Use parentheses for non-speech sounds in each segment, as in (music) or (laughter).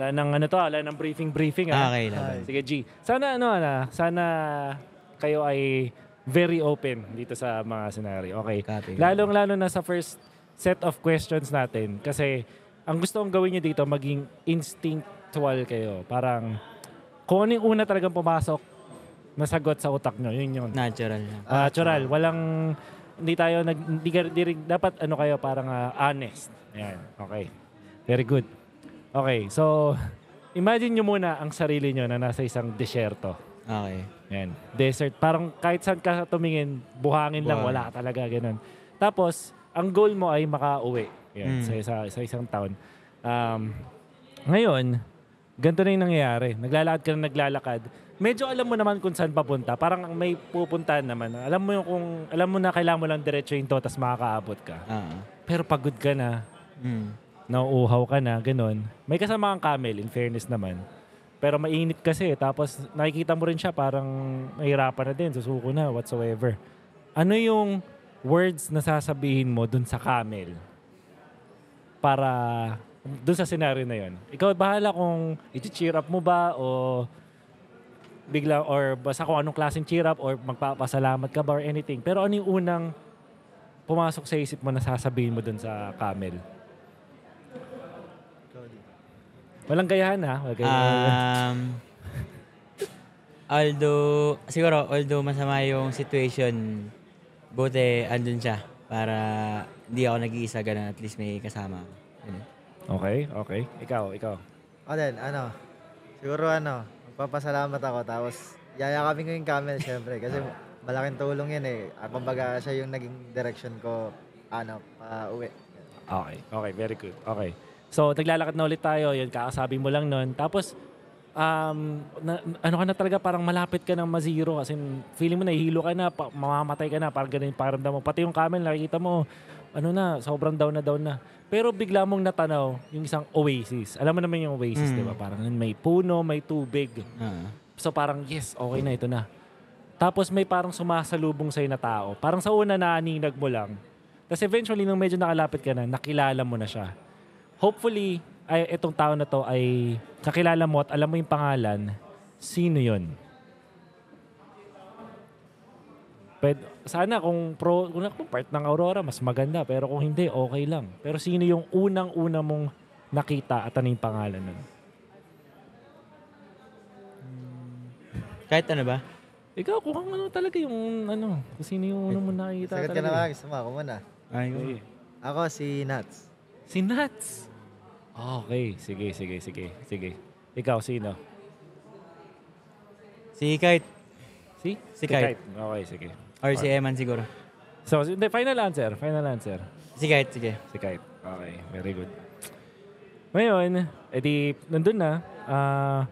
Wala nang ano to, wala nang briefing-briefing. ah. Okay, laban. Sige, G. Sana ano, ano, sana kayo ay very open dito sa mga scenario. Okay. Copy. Lalong-lalo na sa first set of questions natin. Kasi ang gusto kong gawin nyo dito, maging instinctual kayo. Parang kung ano yung una talagang pumasok na sagot sa utak nyo, yun yun. Natural lang. Natural. Walang, hindi tayo, nag, hindi, dapat ano kayo, parang ah, honest. Ayan. Okay. Very good. Okay. So, (laughs) imagine nyo muna ang sarili nyo na nasa isang desyerto. Okay. Yan. Desert. Parang kahit saan ka tumingin, buhangin lang, Buhangin. wala ka talaga. Ganun. Tapos, ang goal mo ay makauwi. Yan, Mm. sa, sa, sa isang town. Um, ngayon, ganito na yung nangyayari. Naglalakad ka na naglalakad. Medyo alam mo naman kung saan papunta. Parang may pupuntahan naman. Alam mo yung kung, alam mo na kailangan mo lang diretso yung to, tapos makakaabot ka. Ah. Pero pagod ka na, Mm. Nauuhaw ka na, ganun. May kasama kang camel, in fairness naman. Pero mainit kasi, tapos nakikita mo rin siya parang nahihirapan na din, susuko na, whatsoever. Ano yung words na sasabihin mo dun sa camel para dun sa scenario na yon? Ikaw bahala kung i-cheer up mo ba o bigla or basta kung anong klaseng cheer up or magpapasalamat ka ba or anything. Pero ano yung unang pumasok sa isip mo na sasabihin mo dun sa camel? Walang gayahan ha. Walang gayahan. Um, although, siguro, although masama yung situation, buti andun siya para hindi ako nag-iisa ganun. At least may kasama. Ganun. okay, okay. Ikaw, ikaw. O din, ano, siguro ano, magpapasalamat ako tapos yayakapin ko yung camel syempre kasi malaking tulong yan eh. Kumbaga siya yung naging direction ko, ano, pa uwi. Okay, okay. Very good. Okay. So, naglalakad na ulit tayo. Yun, kakasabi mo lang nun. Tapos, um, na, ano ka na talaga, parang malapit ka ng mazero kasi feeling mo nahihilo ka na, pa, mamamatay ka na, parang ganun yung pakiramdam mo. Pati yung camel, nakikita mo, ano na, sobrang down na down na. Pero bigla mong natanaw yung isang oasis. Alam mo naman yung oasis, Mm. di ba? Parang may puno, may tubig. Ah. So parang, yes, okay na, ito na. Tapos may parang sumasalubong sa'yo na tao. Parang sa una naaninag mo lang. Tapos eventually, nung medyo nakalapit ka na, nakilala mo na siya. Hopefully, ay, itong tao na to ay kakilala mo at alam mo yung pangalan. Sino yon? Pwede, sana kung pro, kung, kung part ng Aurora, mas maganda. Pero kung hindi, okay lang. Pero sino yung unang-una mong nakita at ano yung pangalan nun? Kahit ano ba? Ikaw, kung ano talaga yung ano, kung sino yung unang mo nakikita Sagot ka talaga. na ba? Gusto mo ako muna. Ay, Okay. Ako si Nats. Si Nats. Okay, sige, sige, sige, sige. Ikaw, sino? Si Kite. Si? Si Kite. Okay, sige. Or si Eman siguro. So, hindi, final answer, final answer. Si Kite, sige. Si Kite. Okay, very good. Ngayon, edi, nandun na. Ah,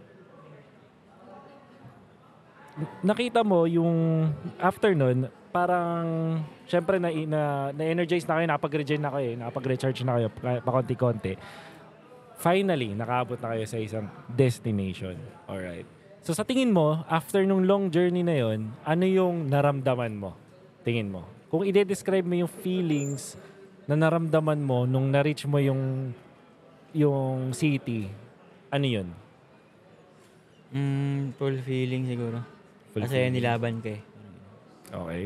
nakita mo yung after nun, parang, syempre, na, na, na-energize na kayo, nakapag-regen na kayo, nakapag-recharge na kayo, pa pa konti-konti. Finally, nakaabot na kayo sa isang destination. Alright. So sa tingin mo, after nung long journey na yon, ano yung naramdaman mo? Tingin mo. Kung i-describe mo yung feelings na naramdaman mo nung na-reach mo yung yung city, ano yun? Mm, full feeling siguro. Full Kasi feeling. nilaban ka eh. Okay.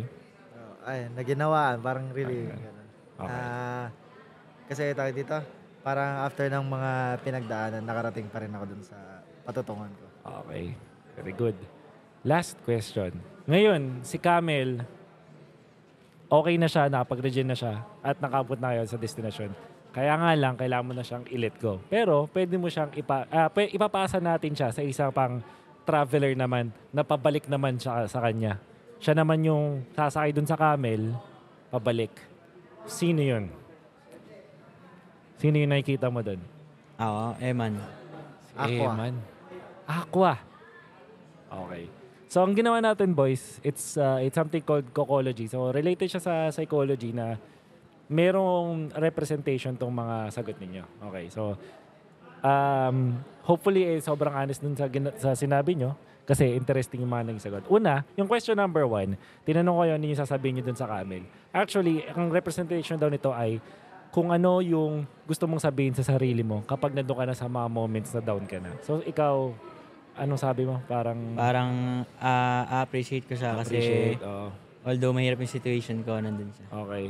Oh, ay, naginawaan. Parang really. Okay. ganun. Okay. Ah, kasi tawag dito, parang after ng mga pinagdaanan, nakarating pa rin ako dun sa patutungan ko. Okay. Very good. Last question. Ngayon, si Camel, okay na siya, nakapag-regen na siya, at nakabot na kayo sa destination. Kaya nga lang, kailangan mo na siyang i-let go. Pero, pwede mo siyang ipa, pwe- ipapasa natin siya sa isang pang traveler naman, na pabalik naman siya sa kanya. Siya naman yung sasakay dun sa camel, pabalik. Sino yun? Sino yung nakikita mo dun? Ako, Eman. Aqua. man. Aqua. Okay. So, ang ginawa natin, boys, it's uh, it's something called cocology. So, related siya sa psychology na merong representation tong mga sagot ninyo. Okay. So, um, hopefully, eh, sobrang honest dun sa, gina- sa sinabi nyo kasi interesting yung mga naging sagot. Una, yung question number one, tinanong ko yun, yung sasabihin nyo dun sa camel. Actually, ang representation daw nito ay kung ano yung gusto mong sabihin sa sarili mo kapag nandun ka na sa mga moments na down ka na. So, ikaw, anong sabi mo? Parang Parang ah, appreciate ko siya kasi appreciate. oo. although mahirap yung situation ko, nandun siya. Okay.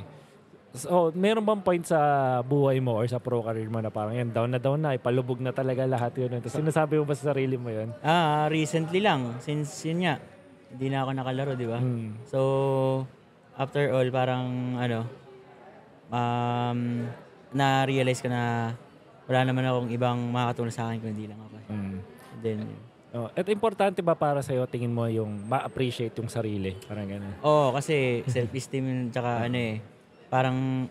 So, meron bang point sa buhay mo or sa pro career mo na parang yan, down na down na, ipalubog na talaga lahat yun. Tapos sinasabi mo ba sa sarili mo yun? Ah, recently lang. Since yun nga, hindi na ako nakalaro, di ba? Hmm. So, after all, parang ano, um, na-realize ko na wala naman akong ibang makakatulong sa akin kung hindi lang ako. And then, Oh, at importante ba para sa'yo, tingin mo yung ma-appreciate yung sarili? Parang gano'n. oo, kasi self-esteem tsaka ano eh, parang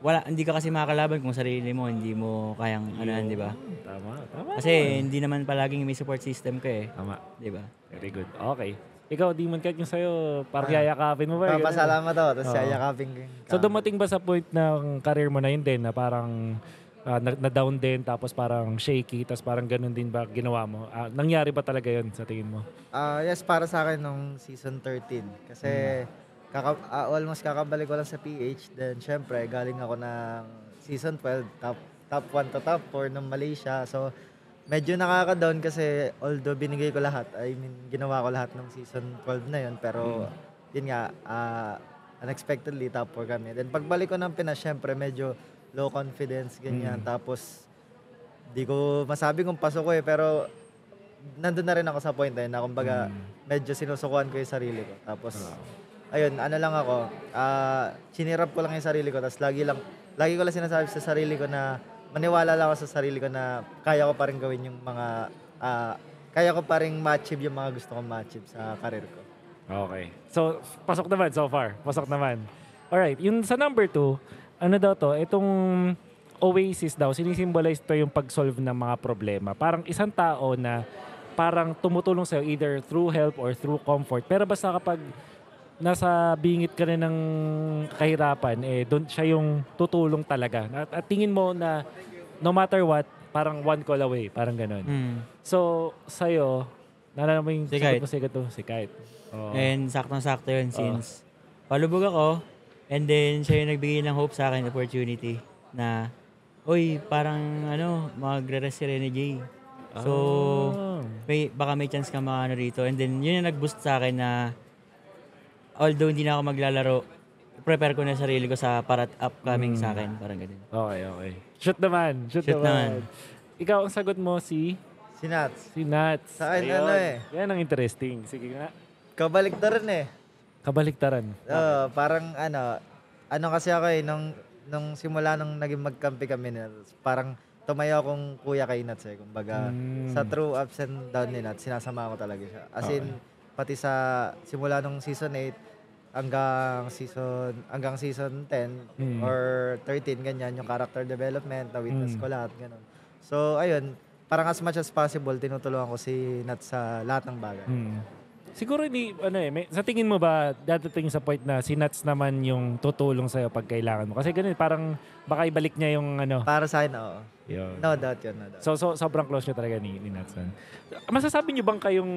wala, hindi ka kasi makakalaban kung sarili mo, hindi mo kayang ano, di ba? Tama, tama. Kasi hindi naman palaging may support system ka eh, Tama. di ba? Very good. Okay. Ikaw, Demon Cat, yung sa'yo, parang yayakapin mo ba? Papasalamat ako, tapos Oo. yayakapin ko So dumating ba sa point ng career mo na yun din na parang ah, na, na-down din tapos parang shaky tapos parang ganun din ba ginawa mo? Ah, nangyari ba talaga yun sa tingin mo? Ah, yes, para sa akin nung season 13. Kasi kaka, ah, almost kakabalik ko lang sa PH. Then, syempre, galing ako ng season 12, top, top 1 to top 4 ng Malaysia. So, medyo nakaka-down kasi although binigay ko lahat, I mean, ginawa ko lahat ng season 12 na yun. Pero, yun nga, ah, unexpectedly top 4 kami. Then, pagbalik ko ng Pinas, syempre, medyo low confidence, ganyan. Tapos, di ko masabi kung pasok ko eh, pero nandun na rin ako sa point na yun na kumbaga medyo sinusukuan ko yung sarili ko. Tapos, ayun, ano lang ako, ah chinirap ko lang yung sarili ko. Tapos lagi lang, lagi ko lang sinasabi sa sarili ko na maniwala lang ako sa sarili ko na kaya ko pa rin gawin yung mga, ah, kaya ko pa rin ma-achieve yung mga gusto kong ma-achieve sa karir ko. Okay. So, pasok naman so far. Pasok naman. Alright. Yung sa number two, ano daw to? Itong Oasis daw, sinisimbolize to yung pag-solve ng mga problema. Parang isang tao na parang tumutulong sa'yo either through help or through comfort. Pero basta kapag nasa bingit ka rin ng kahirapan, eh, doon siya yung tutulong talaga. At, at tingin mo na no matter what, parang one call away. Parang ganun. Mm. So, sa'yo, nalala mo yung Si sagot mo, sigat to? Si Kite. Oo. And saktong-sakto yun since palubog ako and then siya yung nagbigay ng hope sa akin, opportunity na Uy, parang ano, magre-rest si Rene J. So, Ah. may, baka may chance ka makano rito. And then, yun yung nag-boost sa akin na although hindi na ako maglalaro, prepare ko na sarili ko sa para upcoming sa akin. Parang ganun. Okay, okay. Shoot naman. Shoot, Shoot naman. naman. Ikaw, ang sagot mo si Si Nats, si Nats. Sa akin, Ayun. ano eh. Yan ang interesting. Sige nga. kabalik na rin eh. Kabaliktaran. Oo, parang ano, ano kasi ako eh, nung, nung simula nung naging magkampi kami nila, parang tumayo akong kuya kay Nats eh. Kumbaga, Mm. sa true ups and down ni Nats, sinasama ko talaga siya. As in, pati sa simula nung season 8 hanggang season hanggang season 10 Mm. or 13 ganyan yung character development na witness Mm. ko lahat ganun. So ayun, parang as much as possible tinutulungan ko si Nats sa lahat ng bagay. Hmm. Siguro hindi, ano eh, may, sa tingin mo ba dadating sa point na si Nats naman yung tutulong sa'yo pag kailangan mo? Kasi ganun, parang baka ibalik niya yung ano. Para sa akin, oo. Yun. No doubt yun, no doubt. So, so sobrang close nyo talaga ni, ni Nats. Masasabi nyo bang kayong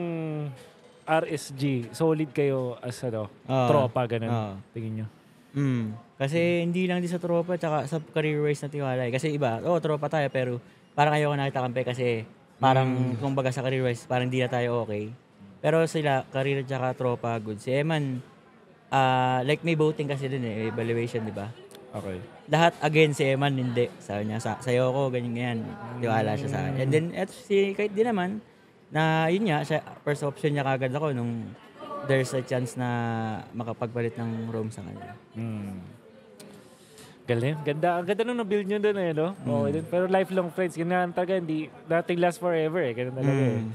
RSG, solid kayo as ano, Oo. tropa, ganun? Oo. Tingin nyo? Mm. Kasi hindi lang din sa tropa, tsaka sa career-wise na tiwala. eh. Kasi iba, oo, tropa tayo, pero parang ayoko nakita kampi kasi parang, kumbaga sa career-wise, parang di na tayo okay. Pero sila, career tsaka tropa, good. Si Eman, ah, like may voting kasi din eh, evaluation, di ba? Okay. Lahat again si Eman, hindi. Sabi niya, sa, sa'yo ko, ganyan, ganyan. Tiwala siya sa akin. And then, eto si Kite din naman, na yun nga, siya, first option niya kagad ako nung there's a chance na makapagpalit ng room sa kanya. Hmm. Galing. Ganda. Ang ganda nung na-build nyo doon eh, no? Okay din. Pero lifelong friends. Ganyan talaga. Hindi, nothing lasts forever eh. Ganun talaga eh. Mm.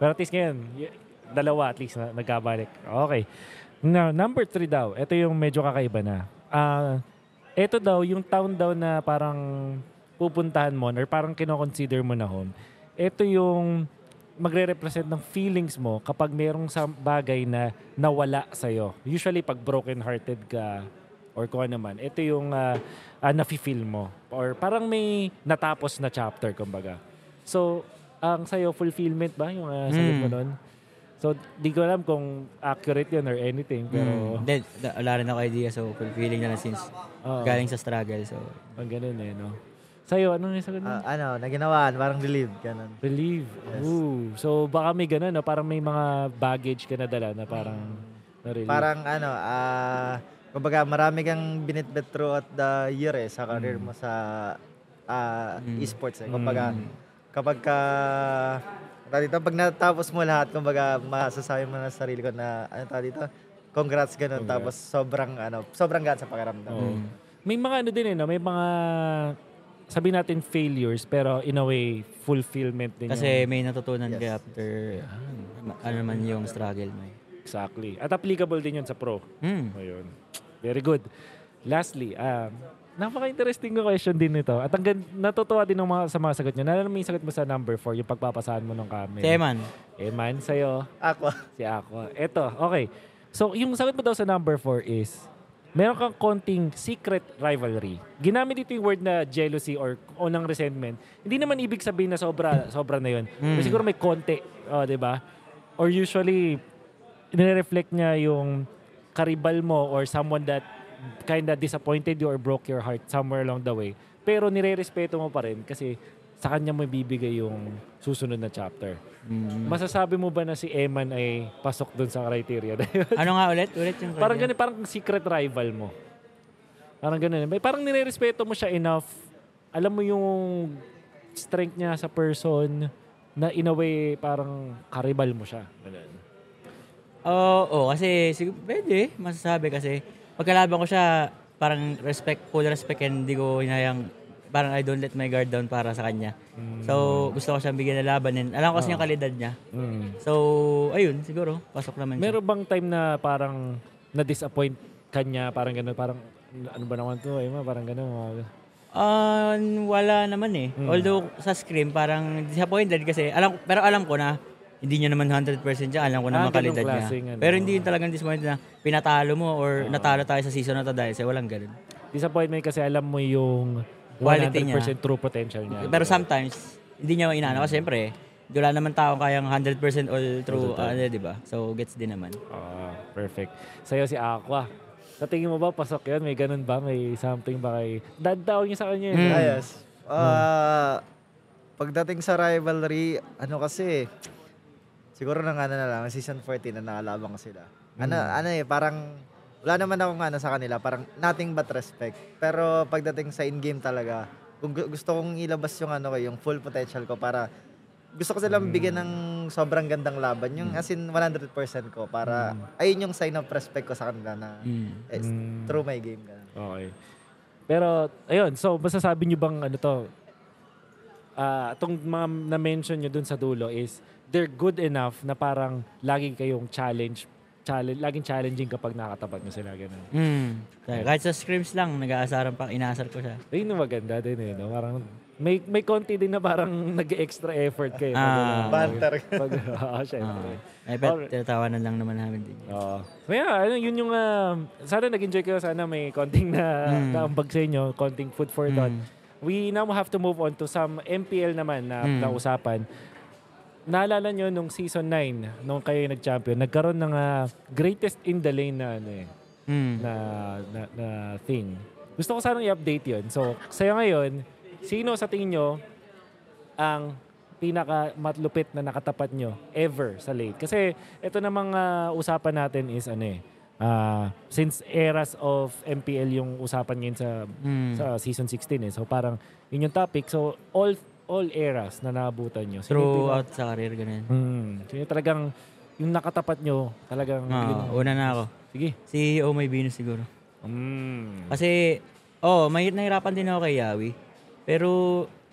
Pero at least ngayon, dalawa at least na, nagkabalik. Okay. Now, number three daw. Ito yung medyo kakaiba na. Ah, ito daw, yung town daw na parang pupuntahan mo or parang kinoconsider mo na home. Ito yung magre-represent ng feelings mo kapag merong sa bagay na nawala sa'yo. Usually, pag broken-hearted ka or kung ano man, ito yung uh, nafe-feel mo. Or parang may natapos na chapter, kumbaga. So, ang sa'yo, fulfillment ba yung uh, sagot mo Mm. nun? So, di ko alam kung accurate yun or anything. Pero, Mm. Then, da- wala rin ako idea. So, fulfilling na lang since galing sa struggle. So, ang ganun eh, no? Sa'yo, ano yung sagot mo? Ah, ano, naginawaan, parang relieved, ganun. Relieve. Yes. Ooh. So, baka may ganun, no? Parang may mga baggage ka na dala na parang na-relieve. Parang ano, ah, kumbaga marami kang binitbit throughout the year eh, sa career mo sa ah, Mm. esports eh. Kumbaga, Mm. kapag ka, tawag dito, pag natapos mo lahat, kumbaga, masasabi mo na sa sarili ko na, ano tawag dito, congrats ganun. Congrats. Tapos sobrang, ano, sobrang gaan sa pakiramdam. May mga ano din eh, no? May mga sabi natin failures pero in a way fulfillment din kasi yung- may natutunan Yes. ka after, ah, ano man yung struggle mo. eh. exactly. At applicable din yun sa pro. Hmm. Ayun. Very good. Lastly, um, napaka-interesting na question din nito. At ang natutuwa din ng mga, sa mga sagot nyo. Nalala mo yung sagot mo sa number 4, yung pagpapasahan mo ng camera. Si Eman, Eman, sa'yo. Ako, Si Aqua. Eto, okay. So, yung sagot mo daw sa number 4 is, meron kang konting secret rivalry. Ginamit dito yung word na jealousy or unang resentment. Hindi naman ibig sabihin na sobra, sobra na yun. Pero Mm. siguro may konti, oh, di ba? Or usually, nire-reflect niya yung karibal mo or someone that kinda disappointed you or broke your heart somewhere along the way. Pero nire-respeto mo pa rin kasi sa kanya mo ibibigay yung susunod na chapter. mm, Masasabi mo ba na si Eman ay pasok dun sa criteria na yun? ano nga ulit? Ulit yung parang criteria? ganun, parang secret rival mo. Parang ganun. May- Parang nire-respeto mo siya enough. Alam mo yung strength niya sa person na in a way parang karibal mo siya. Ganun. Oo, oo, kasi siguro, pwede, masasabi kasi pagkalaban ko siya, parang respect, full respect and hindi ko hinayang, parang I don't let my guard down para sa kanya. So, gusto ko siyang bigyan ng laban and alam ko kasi yung kalidad niya. Mm. So, ayun, siguro, pasok naman siya. Meron bang time na parang na-disappoint kanya, parang gano'n, parang ano ba naman to, Emma, parang gano'n. mga- Ah, wala naman eh. Mm. Although sa Scream parang disappointed kasi alam pero alam ko na hindi niya naman 100% siya. Alam ko Ah, naman ganung kalidad niya. ano. Pero hindi yung talagang disappointed na pinatalo mo or natalo tayo sa season na to dahil sa walang ganun. Disappointment kasi alam mo yung Quality 100% true potential niya. Pero sometimes hindi niya inaano kasi siyempre wala naman taong kayang 100% all true, Totoo. ano, di ba? So, gets din naman. Ah, perfect. Sa'yo si Aqua. Sa tingin mo ba, pasok yun? May ganun ba? May something ba kay... Daddaw niya sa kanya. Mm. eh. ayos. Ah, pagdating sa rivalry, ano kasi, siguro nang ano na lang, season 14 na nakalaban ko sila. Ano, ano eh, parang, wala naman akong ano sa kanila, parang nothing but respect. Pero pagdating sa in-game talaga, gusto kong ilabas yung ano ko, yung full potential ko para gusto ko silang bigyan ng sobrang gandang laban. Yung as in 100% ko para ayun yung sign of respect ko sa kanila na Mm. eh, Mm. through my game. Ganun. Okay. Pero, ayun. So, masasabi niyo bang ano to? Ah, itong mga na-mention nyo dun sa dulo is they're good enough na parang lagi kayong challenge challenge, laging challenging kapag nakatapat nyo sila. Ganun. Mm. Kahit sa scrims lang, nag-aasaran pa, inaasar ko siya. Ayun yung maganda din eh. No? Parang may, may konti din na parang (laughs) nag-extra effort kayo. Ah. Banter. Pag, (laughs) ah, syempre. Ay, but Alright. tinatawanan lang naman namin din. Oo. Kaya, ano, yun yung, ah, sana nag-enjoy kayo. Sana may konting na, Mm. naambag sa inyo, konting food for thought. Mm. We now have to move on to some MPL naman na, Mm. na usapan. Naalala nyo nung season 9, nung kayo nag-champion, nagkaroon ng ah, greatest in the lane na, ano eh, Mm. na, na, na thing. Gusto ko sanang i-update yun. So, sa'yo ngayon, sino sa tingin nyo ang pinaka matlupit na nakatapat nyo ever sa late? Kasi ito na mga usapan natin is ano eh, ah, since eras of MPL yung usapan ngayon sa Mm. sa season 16 eh. So parang yun yung topic. So all all eras na naabutan nyo. Sino Throughout sa career, ganun. Hmm. Sino yung talagang yung nakatapat nyo talagang Ah, una na ako. sige. Si Oh My Venus siguro. Mm. Kasi, oh, may nahirapan din ako kay Yawi. Pero,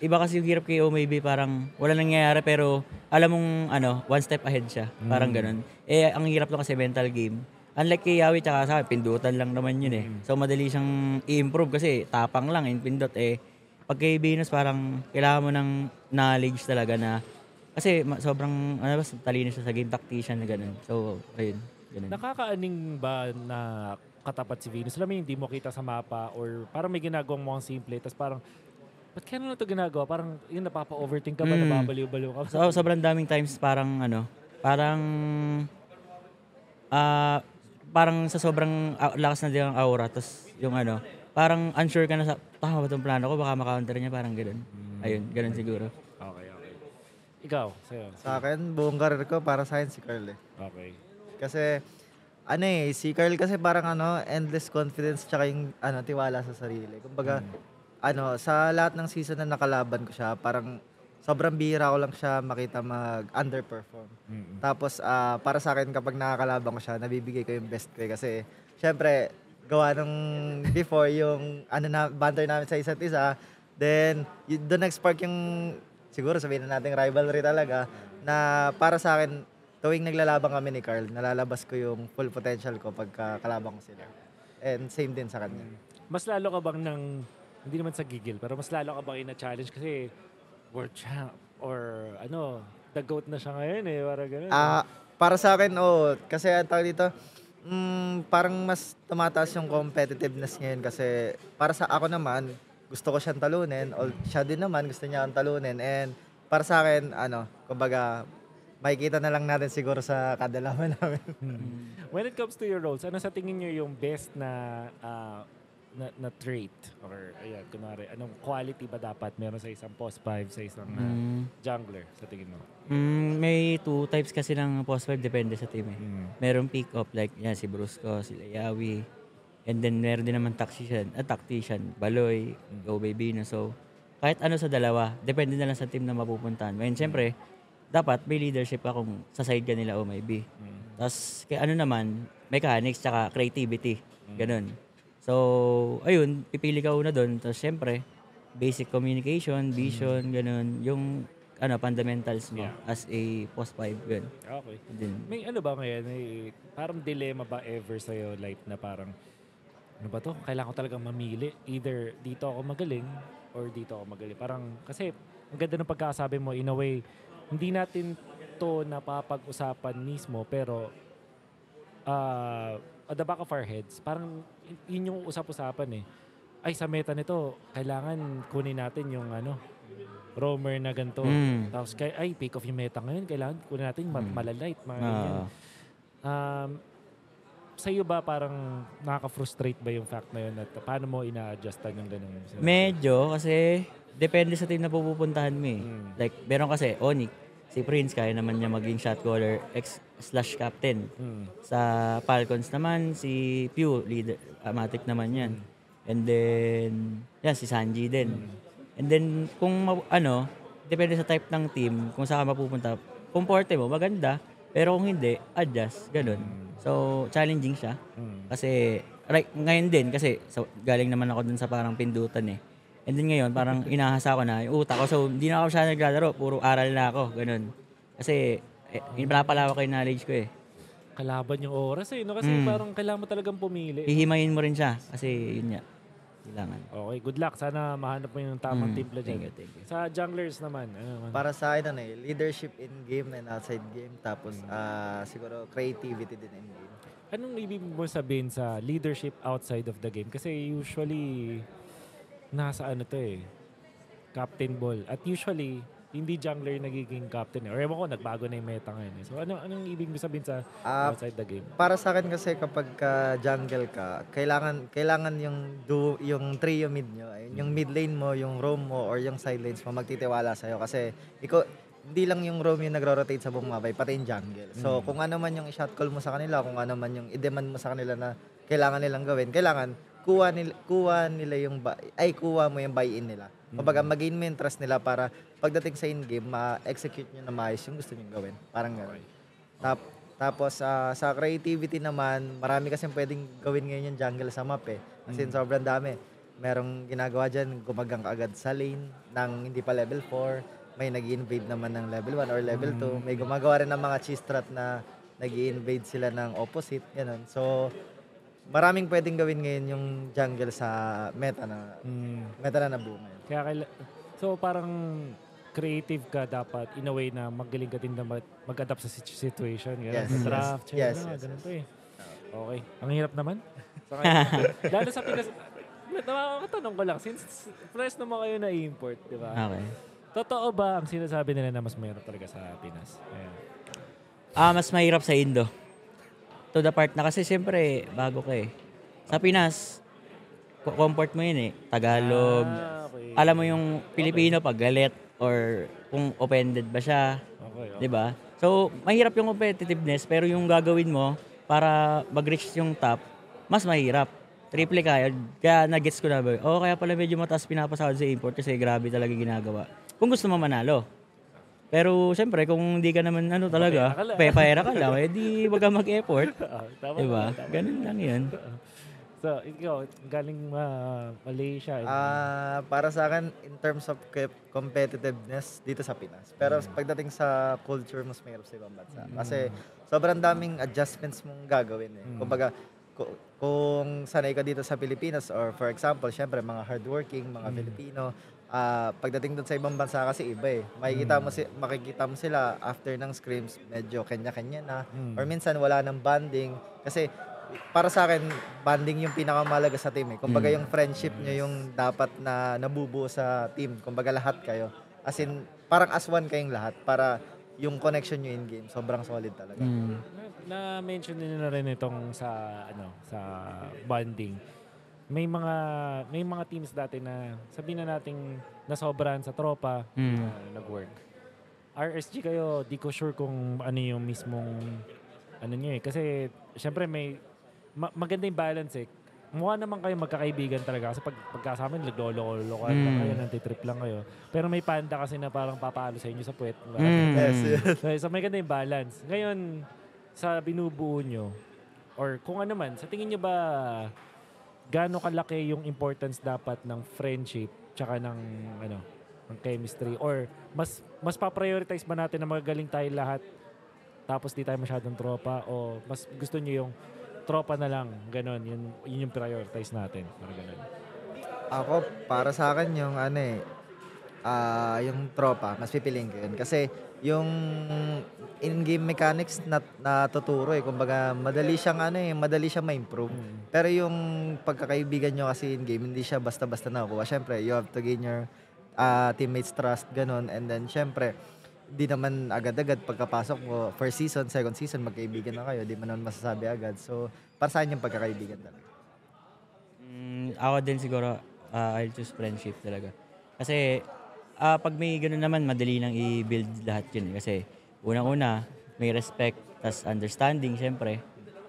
iba kasi yung hirap kay Oh My Be, parang wala nangyayari pero alam mong, ano, one step ahead siya. Parang ganun. Eh, ang hirap lang kasi mental game. Unlike kay Yawi, tsaka sa akin, pindutan lang naman yun eh. So, madali siyang i-improve kasi tapang lang, yung pindot eh. Pag kay Venus, parang kailangan mo ng knowledge talaga na kasi sobrang, ano ba, talino siya sa game tactician na ganun. So, ayun. Ganun. Nakakaaning ba na katapat si Venus? Alam mo hindi mo kita sa mapa or parang may ginagawang mukhang simple tapos parang ba't kaya na ito ginagawa? Parang yun napapa-overthink ka ba? Mm. Nababaliw-baliw ka ba? So, sobrang daming times parang ano, parang ah parang sa sobrang ah, lakas na din ang aura tapos yung ano, parang unsure ka na sa tama ba itong plano ko baka makounter niya parang ganoon. Ayun, ganoon siguro. Okay, okay. Ikaw, sa'yo. Sa akin, buong career ko, para sa akin si Carl eh. Okay. Kasi, ano eh, si Carl kasi parang ano, endless confidence tsaka yung ano, tiwala sa sarili. Kumbaga, ano, sa lahat ng season na nakalaban ko siya, parang sobrang bihira ko lang siya makita mag-underperform. Mm-mm. Tapos, ah, para sa akin, kapag nakakalaban ko siya, nabibigay ko yung best ko eh. Kasi, syempre, gawa nung before, yung ano na, banter namin sa isa't isa, then, y- doon nag-spark yung, siguro sabihin na natin rivalry talaga, na para sa akin, tuwing naglalabang kami ni Carl, nalalabas ko yung full potential ko pagka kalabang ko sila. And same din sa kanya. Mas lalo ka bang ng, hindi naman sa gigil, pero mas lalo ka bang ina-challenge kasi world champ or ano, the GOAT na siya ngayon eh, parang ganun. Ah, para sa akin, oh, kasi ang tawag dito, mm, parang mas tumataas yung competitiveness ngayon kasi para sa ako naman, gusto ko siyang talunin, o siya din naman gusto niya ang talunin. And para sa akin, ano, kumbaga, makikita na lang natin siguro sa kadalaman (laughs) namin. When it comes to your roles, ano sa tingin niyo yung best na ah, na, na trait or ayan, kunwari, anong quality ba dapat meron sa isang post 5 sa isang ah, Mm, jungler sa tingin mo? mm, may two types kasi ng post 5 depende sa team eh. Mm. Meron pick up like yan si Brusco, si Layawi. And then meron din naman tactician, ah, tactician, Baloy, Go Baby na. So kahit ano sa dalawa, depende na lang sa team na mapupuntahan. Ngayon, syempre, dapat may leadership ka kung sa side ka nila o maybe. Mm. Tapos, kaya ano naman, mechanics tsaka creativity. Ganun. So, ayun, pipili ka una doon. Tapos, syempre, basic communication, vision, ganun. Yung, ano, fundamentals mo Yeah. as a post 5, ganun. Okay. Din. May ano ba ngayon? May parang dilemma ba ever sa'yo life na parang ano ba to? Kailangan ko talagang mamili. Either dito ako magaling or dito ako magaling. Parang kasi ang ganda ng pagkakasabi mo in a way hindi natin to napapag-usapan mismo pero uh, at the back of our heads parang yun yung usap-usapan eh. Ay sa meta nito kailangan kunin natin yung ano roamer na ganito. Mm. Tapos kay ay pick off yung meta ngayon, kailangan kunin natin Mm. malalight, mga Ah. ganyan. Um, sa iyo ba parang nakaka-frustrate ba yung fact na yun at paano mo ina-adjustan yung ganun? Medyo, kasi depende sa team na pupuntahan mo eh. Mm. Like, meron kasi, Onyx, si Prince, kaya naman niya maging shot caller, ex slash captain. Mm. Sa Falcons naman, si Pew, leader, amatic naman yan. And then, yan, si Sanji din. And then, kung ano, depende sa type ng team, kung saan ka mapupunta, comforte mo, maganda. Pero kung hindi, adjust, ganun. So, challenging siya. Mm. Kasi, right, ngayon din, kasi so, galing naman ako dun sa parang pindutan eh. And then ngayon, parang (laughs) inahasa ko na yung utak ko. So, hindi na ako siya naglalaro. Puro aral na ako. Ganun. Kasi, eh, pinapalawak yung knowledge ko eh. Kalaban yung oras eh. No? Kasi Mm. parang kailangan mo talagang pumili. Hihimayin mo rin siya. Kasi, yun nga. Kailangan. Okay, good luck. Sana mahanap mo yung tamang Mm, timpla thank dyan. you, thank you. Sa junglers naman, ano naman? Para sa akin, ano eh, leadership in game and outside game. Tapos, ah, siguro, creativity din in game. Anong ibig mo sabihin sa leadership outside of the game? Kasi usually, nasa ano to eh, captain ball. At usually, hindi jungler nagiging captain eh. Or ewan ko, nagbago na yung meta ngayon eh. So ano, anong ibig mo sabihin sa Ah, outside the game? para sa akin kasi kapag ka jungle ka, kailangan kailangan yung do yung trio mid nyo, yung mid lane mo, yung roam mo or yung side lanes mo magtitiwala sa kasi ikaw hindi lang yung roam yung nagro-rotate sa buong mapay, pati yung jungle. So Mm. kung ano man yung shot call mo sa kanila, kung ano man yung i-demand mo sa kanila na kailangan nilang gawin, kailangan kuha nila, kuha nila yung ba- ay kuha mo yung buy-in nila. Kumbaga mag-gain mo yung trust nila para pagdating sa in-game, ma-execute nyo na maayos yung gusto nyo gawin. Parang gano'n. Tap, tapos ah, sa creativity naman, marami kasi pwedeng gawin ngayon yung jungle sa map eh. Kasi sobrang dami. Merong ginagawa dyan, gumagang agad sa lane ng hindi pa level 4. May nag invade naman ng level 1 or level 2. May gumagawa rin ng mga cheese strat na nag invade sila ng opposite. Ganun. So, maraming pwedeng gawin ngayon yung jungle sa meta na Mm. meta na nabuo ngayon. Kaya kaila- so parang creative ka dapat in a way na magaling ka din na mag- mag-adapt sa situ- situation. Ganun, Yes, sa yes. draft, Yes, ano, yes, ganun yes. to eh. Okay. Ang hirap naman. Sa. (laughs) Lalo sa Pinas, nakakatanong ko lang, since fresh naman kayo na import, di ba? Okay. Totoo ba ang sinasabi nila na mas mayroon talaga sa Pinas? Ayan. Ah, mas mahirap sa Indo. To the part na kasi siyempre, bago ka eh. Sa Pinas, co- comfort mo yun eh. Tagalog. Ah, okay. Alam mo yung Pilipino pag galit or kung offended ba siya. Okay, okay. 'di ba? So, mahirap yung competitiveness pero yung gagawin mo para mag-reach yung top, mas mahirap. Triple kaya. Kaya nag-gets ko na ba, oh, kaya pala medyo mataas pinapasahod sa import kasi grabe talaga ginagawa. Kung gusto mo manalo. Pero syempre, kung hindi ka naman ano talaga, ka lang. pepera ka lang, eh di wag ka mag-effort. (laughs) Ah, tama, Diba? tama, tama. Ganun lang yun. So, ikaw, galing ah, Malaysia. and- Ah, para sa akin in terms of competitiveness dito sa Pinas. Pero pagdating sa culture mas mahirap sa ibang bansa. Kasi sobrang daming adjustments mong gagawin eh. Kumbaga ku- kung sanay ka dito sa Pilipinas or for example, syempre mga hardworking, mga Filipino, ah, pagdating doon sa ibang bansa kasi iba eh. Makikita mo si makikita mo sila after ng scrims, medyo kanya-kanya na Mm. or minsan wala ng bonding kasi para sa akin, bonding yung pinakamalaga sa team eh. Kumbaga yung friendship nyo yung dapat na nabubuo sa team. Kumbaga lahat kayo. As in, parang as one kayong lahat para yung connection nyo in game, sobrang solid talaga. Mm. na mention niyo na rin itong sa ano sa bonding. May mga may mga teams dati na sabihin na nating nasobrahan sa tropa Mm. na nag-work. RSG kayo, di ko sure kung ano yung mismong ano niyo eh kasi syempre may ma- maganda yung balance eh. Mukha naman kayo magkakaibigan talaga kasi pag pagkasama nagloloko-loko lang Mm. kayo, nantitrip lang kayo. Pero may panda kasi na parang papalo sa inyo sa puwet. Mm. Yes, So, so may ganda yung balance. Ngayon, sa binubuo nyo, or kung ano man, sa tingin nyo ba, gaano kalaki yung importance dapat ng friendship tsaka ng, ano, ng chemistry? Or mas mas pa-prioritize ba natin na magagaling tayo lahat tapos di tayo masyadong tropa? O mas gusto nyo yung tropa na lang, ganon, yun, yun yung prioritize natin. Parang ganon. Ako, para sa akin yung ano eh, ah, yung tropa, mas pipiliin ko yun. Kasi yung in-game mechanics na natuturo eh. Kumbaga, madali siyang ano eh, madali siyang ma-improve. Pero yung pagkakaibigan nyo kasi in-game, hindi siya basta-basta nakukuha. Siyempre, you have to gain your ah, teammates trust, ganun. And then, siyempre, di naman agad-agad pagkapasok mo, first season, second season, magkaibigan na kayo. Di mo naman masasabi agad. So, para sa akin yung pagkakaibigan talaga. Mm, ako din siguro, ah, I'll choose friendship talaga. Kasi, ah, pag may ganun naman, madali lang i-build lahat yun. eh. Kasi, unang-una, may respect, tas understanding, syempre.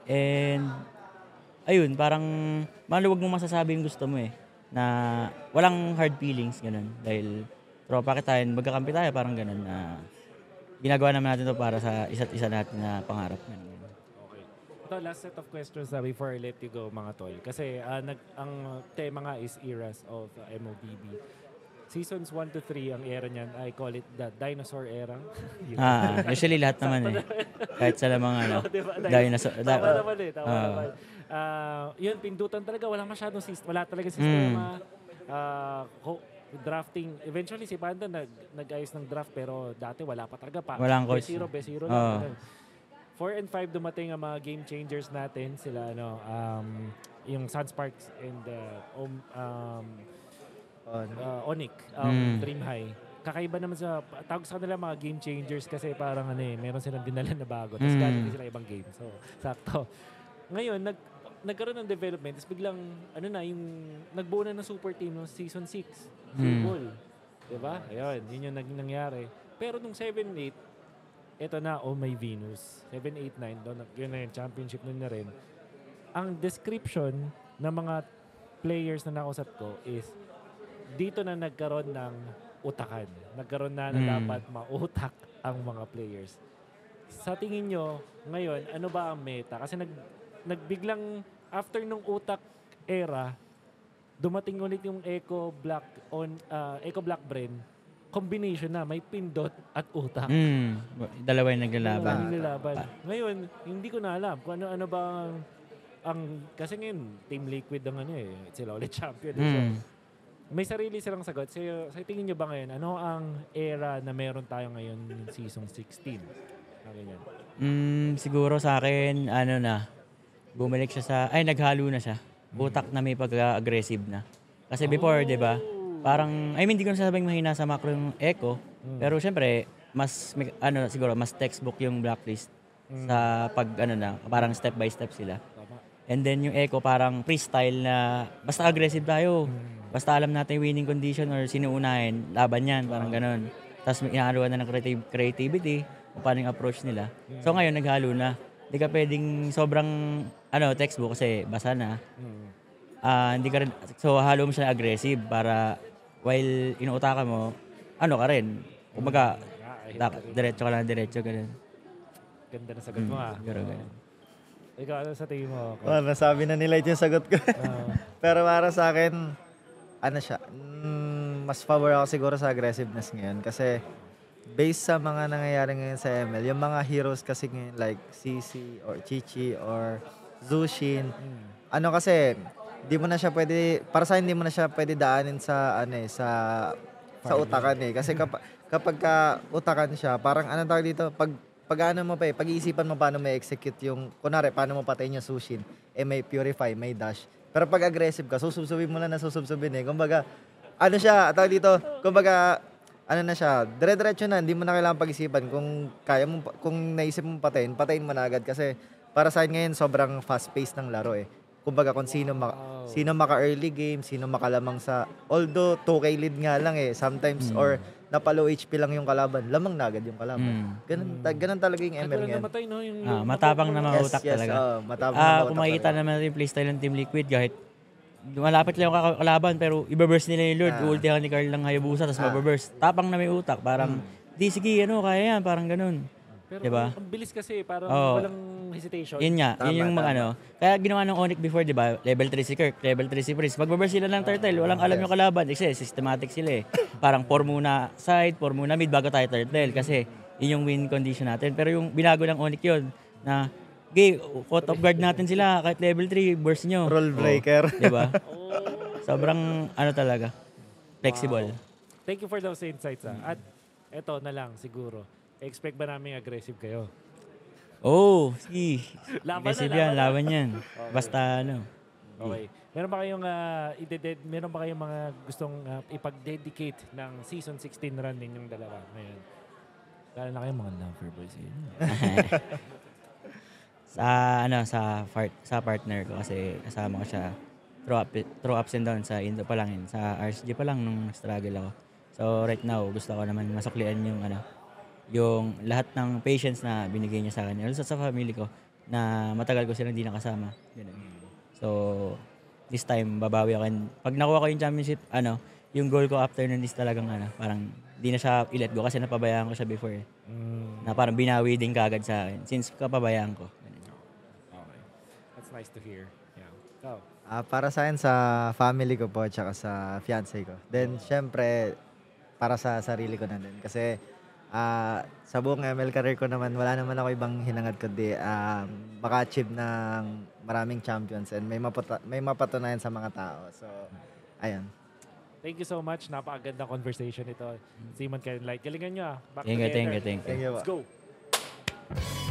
And, ayun, parang, maluwag mong masasabi yung gusto mo eh. Na, walang hard feelings, ganun. Dahil, tropa kita, and magkakampi tayo, parang ganun na, ginagawa naman natin to para sa isa't isa natin na pangarap. Ganun. Ito, last set of questions na before I let you go, mga tol. Kasi ah, nag, ang tema nga is eras of uh, MOBB. Seasons 1 to 3, ang era niyan, I call it the dinosaur era. (laughs) Yun. Ah, usually lahat naman eh. Kahit sa mga ano, (laughs) Diba? dinosaur. Tama da- naman eh, tama Ah. naman. Ah, yun, pindutan talaga. Wala masyadong system. Wala talaga sistema. Ah, ko- drafting. Eventually, si Panda nag, nag-ayos ng draft pero dati wala pa talaga pa. Walang coach. B0, B0 Oo. lang. 4 and 5 dumating ang mga game changers natin. Sila, ano, um, yung Sunsparks and uh, um, um. Uh, Onic, um, Mm. Dream High. Kakaiba naman sa, tawag sa kanila mga game changers kasi parang ano eh, meron silang dinala na bago. Tapos Mm. galing din sila ibang game. So, sakto. Ngayon, nag, nagkaroon ng development. Tapos biglang, ano na, yung nagbuo na ng super team ng season 6. Mm. Football. Diba? Ayun, yun yung naging nangyari. Pero nung 7-8, eto na, oh my Venus. 7-8-9, doon, yun na yun, championship nun na rin. Ang description ng mga players na nakausap ko is, dito na nagkaroon ng utakan. Nagkaroon na na Mm. dapat mautak ang mga players. Sa tingin nyo, ngayon, ano ba ang meta? Kasi nag, nagbiglang, after nung utak era, dumating ulit yung Eco Black on ah, Eco Black Brain combination na may pindot at utak. Mm, dalawa yung naglalaban. Dalawa yung nilalaban. Ngayon, hindi ko na alam kung ano-ano ba ang, ang kasi ngayon Team Liquid ang ano eh, sila ulit (laughs) champion. eh. So, Mm. May sarili silang sagot. Sa, sa tingin nyo ba ngayon, ano ang era na meron tayo ngayon ng season 16? Ah, ganyan. Mm, siguro sa akin, ano na, bumalik siya sa, ay naghalo na siya. Utak na may pag-aggressive na. Kasi before, di ba, parang, I mean, di ko nasasabing mahina sa macro yung echo, pero syempre, mas, may- ano, siguro, mas textbook yung blacklist. sa pag ano na, parang step by step sila. And then yung Echo parang freestyle na basta aggressive tayo. Basta alam natin winning condition or sino unahin, laban yan, parang ganun. Tapos inahaluan na ng creative, creativity kung paano yung approach nila. So ngayon naghalo na. Hindi ka pwedeng sobrang ano, textbook kasi basa na. Mm. Ah, hindi ka rin, so halo mo siya aggressive para while inuutakan mo, ano ka rin. Kumbaga, dak- diretso ka lang, diretso ka rin. Ganda na sagot mo ah. Ganun, ganun. Ikaw, ano sa tingin mo? Oh, nasabi na nila ito yung sagot ko. (laughs) Ah, Pero para sa akin, ano siya, mm, mas favor ako siguro sa aggressiveness ngayon. Kasi based sa mga nangyayari ngayon sa ML, yung mga heroes kasi ngayon like CC or Chichi or Zushin, mm. ano kasi, di mo na siya pwede, para sa hindi mo na siya pwede daanin sa, ano eh, sa, sa utakan eh. Kasi kapag, (laughs) kapag ka utakan siya, parang ano tawag dito, pag, pag ano mo pa eh, pag-iisipan mo paano may execute yung, kunwari, paano mo patayin yung sushin, eh may purify, may dash. Pero pag aggressive ka, susubsubin mo lang na susubsubin eh. Kumbaga, ano siya, tawag dito, kumbaga, ano na siya, dire-diretso na, hindi mo na kailangan pag-isipan kung kaya mo, kung naisip mo patayin, patayin mo na agad kasi para sa akin ngayon sobrang fast-paced ng laro eh. Kumbaga kung sino maka, Wow. sino maka early game, sino makalamang sa although 2k lead nga lang eh sometimes or napalo HP lang yung kalaban, lamang na agad yung kalaban. Mm. Ganun, ta- ganun talaga yung ML ngayon. namatay, no? Yung, Ah, matapang na mga Yes, utak yes, talaga. matapang Ah, na kung utak makikita talaga. naman natin yung playstyle ng Team Liquid, kahit malapit lang yung kaka- kalaban, pero ibaburst nila yung Lord, Ah. ultihan ni Carl ng Hayabusa, tapos Ah. mababurst. Tapang na may utak, parang, di sige, ano, kaya yan, parang ganun. Pero Diba? ang bilis kasi, parang Oo. walang hesitation. Yun nga, Tama, yun yung mga tama. ano. Kaya ginawa ng Onyx before, di ba? Level 3 si Kirk, level 3 si Priest. Magbaburst sila ng turtle, walang alam yung kalaban. Kasi systematic sila eh. Parang 4 muna side, 4 muna mid, bago tayo turtle. Kasi yun yung win condition natin. Pero yung binago ng Onyx yun, na, gay, caught off guard natin sila, kahit level 3, burst nyo. Rule breaker. Di ba? (laughs) Sobrang, ano talaga, flexible. Thank you for those insights. Ah. At eto na lang siguro. Expect ba namin aggressive kayo? Oh, sige. Laban na, yan, laban yan. Basta ano. Okay. Meron ba kayong ah, ide- meron ba kayong mga gustong ah, ipag-dedicate ng season 16 run ninyong dalawa ngayon? Lalo na kayong mga lover boys. eh. (laughs) sa ano sa part sa partner ko kasi kasama ko siya through, up, through ups and downs sa Indo pa lang yun. Sa RSG pa lang nung struggle ako. So right now gusto ko naman masuklian yung ano yung lahat ng patience na binigay niya sa akin. Also sa family ko na matagal ko silang hindi nakasama. Ganun. So this time babawi ako and pag nakuha ko yung championship ano yung goal ko after nun is talagang ano parang di na siya i-let go kasi napabayaan ko siya before eh. Mm, Na parang binawi din kagad sa akin since kapabayaan ko. Okay. That's nice to hear. Yeah. Ikaw? Ah, para sa akin, sa family ko po, tsaka sa fiancé ko. Then, syempre, para sa sarili ko na din. Kasi, ah, sa buong ML career ko naman, wala naman ako ibang hinangad kundi um, maka-achieve ng maraming champions and may, maputa- may mapatunayan sa mga tao. So, ayun. Thank you so much. Napakagandang conversation ito. Simon Ken Light. Galingan nyo ah. Back Thank you, thank you, thank you. Thank you. Let's go.